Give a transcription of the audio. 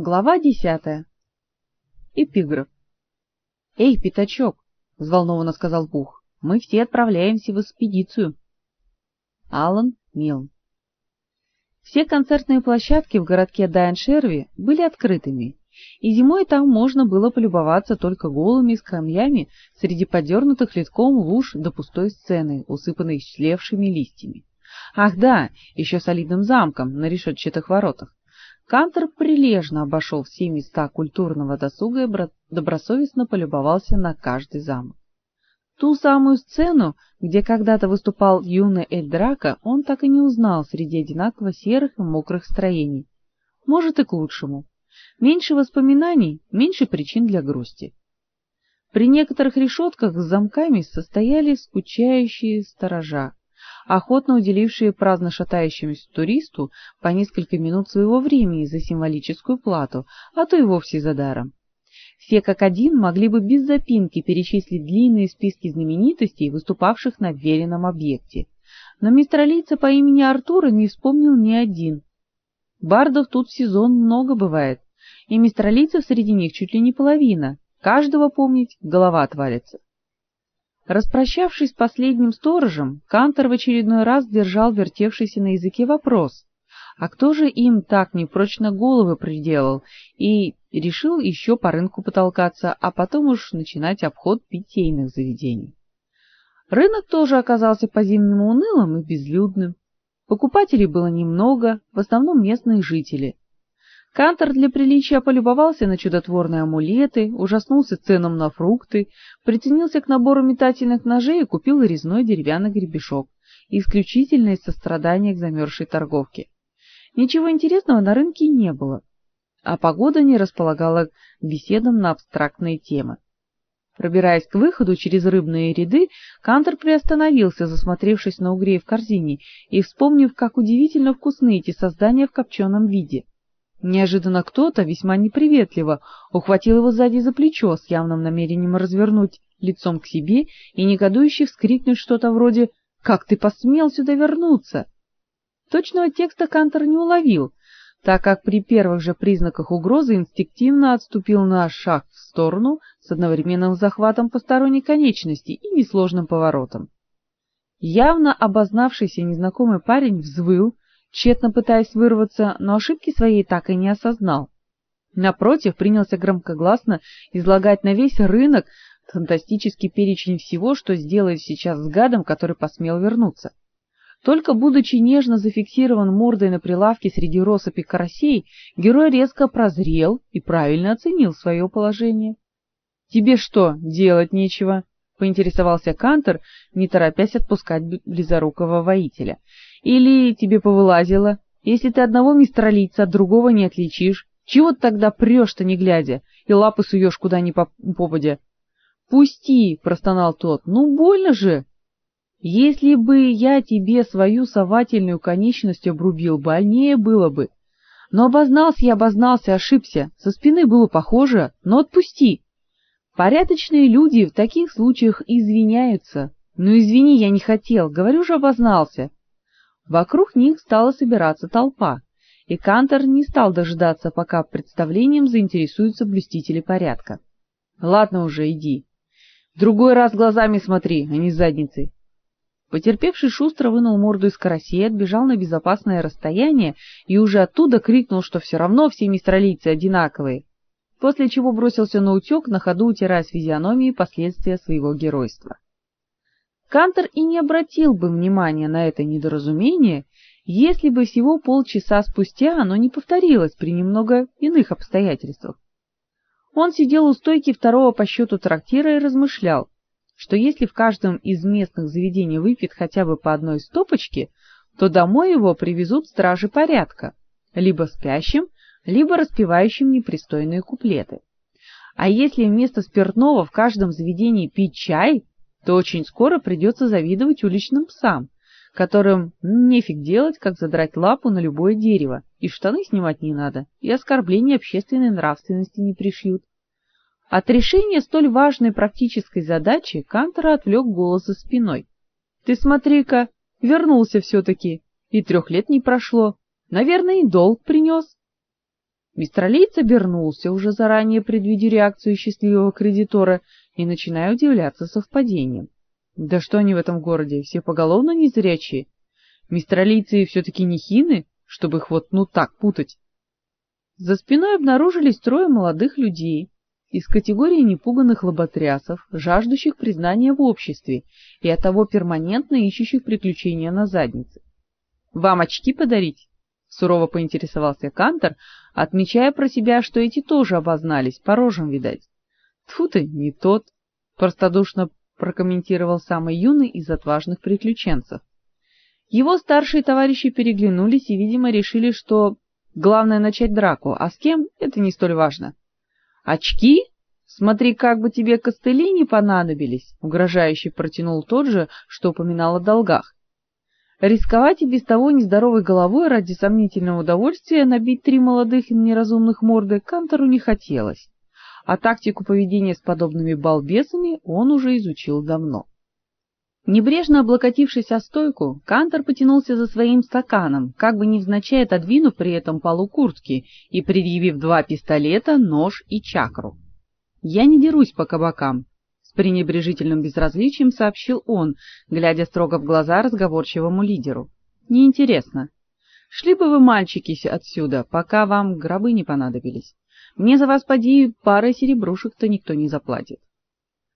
Глава десятая. Эпиграф. Эй, пятачок, взволнованно сказал Пух. Мы все отправляемся в экспедицию. Алан Милн. Все концертные площадки в городке Дайншерви были открытыми, и зимой там можно было полюбоваться только голыми скамьями среди подернутых литком луж до пустой сцены, усыпанной исчезлевшими листьями. Ах да, еще солидным замком на решетчатых воротах. Кантер прилежно обошел все места культурного досуга и добросовестно полюбовался на каждый замок. Ту самую сцену, где когда-то выступал юный Эльдрака, он так и не узнал среди одинаково серых и мокрых строений. Может и к лучшему. Меньше воспоминаний, меньше причин для грусти. При некоторых решетках с замками состояли скучающие сторожа, охотно уделившие праздно шатающемуся туристу по несколько минут своего времени за символическую плату, а то и вовсе за даром. Все как один могли бы без запинки перечислить длинные списки знаменитостей, выступавших на веренном объекте. Но мистер Лица по имени Артура не вспомнил ни один. Бардов тут в сезон много бывает, и мистер Лица среди них чуть ли не половина. Каждого помнить голова отвалится. Распрощавшись с последним сторожем, Кантор в очередной раз держал вертевшийся на языке вопрос: а кто же им так непрочно головы приделал? И решил еще по рынку потолкаться, а потом уж начинать обход питейных заведений. Рынок тоже оказался по-зимнему унылым и безлюдным. Покупателей было немного, в основном местные жители. Кантор для приличия полюбовался на чудотворные амулеты, ужаснулся ценам на фрукты, приценился к набору метательных ножей и купил резной деревянный гребешок, исключительно из сострадания к замерзшей торговке. Ничего интересного на рынке не было, а погода не располагала к беседам на абстрактные темы. Пробираясь к выходу через рыбные ряды, Кантор приостановился, засмотревшись на угрей в корзине и вспомнив, как удивительно вкусны эти создания в копченом виде. Неожиданно кто-то весьма неприветливо ухватил его сзади за плечо с явным намерением развернуть лицом к себе и негодующе вскрикнуть что-то вроде «Как ты посмел сюда вернуться?». Точного текста Кантор не уловил, так как при первых же признаках угрозы инстинктивно отступил на шаг в сторону с одновременным захватом посторонней конечности и несложным поворотом. Явно обознавшийся незнакомый парень взвыл, тщетно пытаясь вырваться, но ошибки своей так и не осознал. Напротив, принялся громкогласно излагать на весь рынок фантастический перечень всего, что сделает сейчас с гадом, который посмел вернуться. Только будучи нежно зафиксирован мордой на прилавке среди россыпи карасей, герой резко прозрел и правильно оценил свое положение. Тебе что, делать нечего? поинтересовался Кантер, не торопясь отпускать близорукого воителя. Или тебе повылазило? Если ты одного мистралийца от другого не отличишь, чего ты тогда прешь-то не глядя и лапы суешь куда ни попадя? Пусти, простонал тот. Ну больно же. Если бы я тебе свою совательную конечность обрубил, больнее было бы. Но обознался я, обознался, ошибся. Со спины было похоже, но отпусти. Порядочные люди в таких случаях извиняются. Ну извини, я не хотел, говорю же, обознался. Вокруг них стала собираться толпа, и Кантор не стал дожидаться, пока представлением заинтересуются блюстители порядка. Ладно уже, иди. В другой раз глазами смотри, а не задницей. Потерпевший шустро вынул морду из карасей, отбежал на безопасное расстояние и уже оттуда крикнул, что все равно все мистралийцы одинаковые, после чего бросился на утек, на ходу утирая с физиономии последствия своего геройства. Кантер и не обратил бы внимания на это недоразумение, если бы всего полчаса спустя оно не повторилось при немного иных обстоятельствах. Он сидел у стойки второго по счету трактира и размышлял, что если в каждом из местных заведений выпьет хотя бы по одной стопочке, то домой его привезут стражи порядка, либо спящим, либо распевающим непристойные куплеты. А если вместо спиртного в каждом заведении пить чай, то очень скоро придется завидовать уличным псам, которым нефиг делать, как задрать лапу на любое дерево, и штаны снимать не надо, и оскорбления общественной нравственности не пришьют. От решения столь важной практической задачи Кантера отвлек голос за спиной. Ты смотри-ка, вернулся все таки и трех лет не прошло. Наверное, и долг принес». Мистралиец обернулся, уже заранее предвидя реакцию счастливого кредитора, и начиная удивляться совпадениям. Да что они в этом городе, все поголовно незрячие? Мистралийцы все-таки не хины, чтобы их вот ну так путать. За спиной обнаружились трое молодых людей из категории непуганных лоботрясов, жаждущих признания в обществе и оттого перманентно ищущих приключения на заднице. «Вам очки подарить?» — сурово поинтересовался Кантор, отмечая про себя, что эти тоже обознались, по рожам видать. «Тьфу ты, не тот!» — простодушно прокомментировал самый юный из отважных приключенцев. Его старшие товарищи переглянулись и, видимо, решили, что Главное начать драку, а с кем это не столь важно. Очки? Смотри, как бы тебе костыли не понадобились, угрожающе протянул тот же, что упоминал о долгах. Рисковать и без того нездоровой головой ради сомнительного удовольствия набить три молодых и неразумных морды Кантору не хотелось, а тактику поведения с подобными балбесами он уже изучил давно. Небрежно облокотившись о стойку, Кантор потянулся за своим стаканом, как бы невзначай отодвинув при этом полу куртки и предъявив два пистолета, нож и чакру. «Я не дерусь по кабакам», — с пренебрежительным безразличием сообщил он, глядя строго в глаза разговорчивому лидеру. «Неинтересно. Шли бы вы, мальчики, отсюда, пока вам гробы не понадобились. Мне за вас, поди, парой серебрушек-то никто не заплатит».